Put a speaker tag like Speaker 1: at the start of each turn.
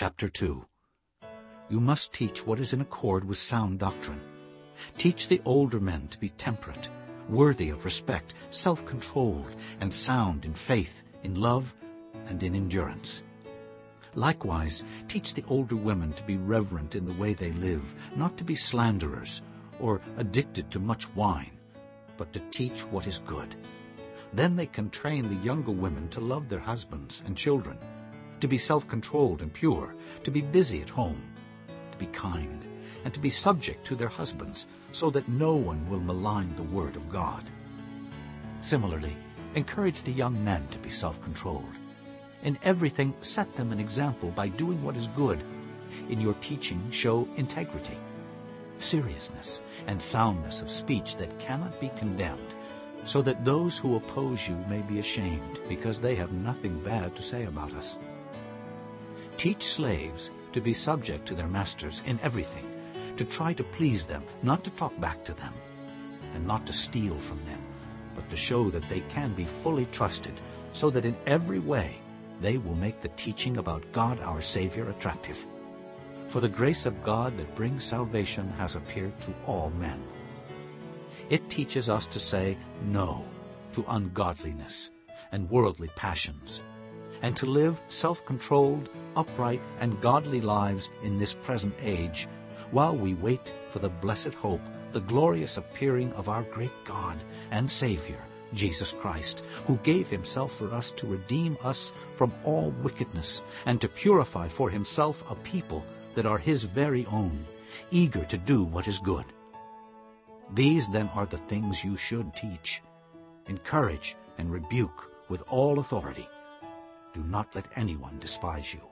Speaker 1: Chapter 2 You must teach what is in accord with sound doctrine. Teach the older men to be temperate, worthy of respect, self-controlled, and sound in faith, in love, and in endurance. Likewise, teach the older women to be reverent in the way they live, not to be slanderers or addicted to much wine, but to teach what is good. Then they can train the younger women to love their husbands and children, to be self-controlled and pure, to be busy at home, to be kind, and to be subject to their husbands, so that no one will malign the word of God. Similarly, encourage the young men to be self-controlled. In everything, set them an example by doing what is good. In your teaching, show integrity, seriousness, and soundness of speech that cannot be condemned, so that those who oppose you may be ashamed, because they have nothing bad to say about us. Teach slaves to be subject to their masters in everything, to try to please them, not to talk back to them, and not to steal from them, but to show that they can be fully trusted, so that in every way they will make the teaching about God our Savior attractive. For the grace of God that brings salvation has appeared to all men. It teaches us to say no to ungodliness and worldly passions, and to live self-controlled, upright, and godly lives in this present age, while we wait for the blessed hope, the glorious appearing of our great God and Savior, Jesus Christ, who gave himself for us to redeem us from all wickedness and to purify for himself a people that are his very own, eager to do what is good. These then are the things you should teach. Encourage and rebuke with all authority. Do not let anyone despise you.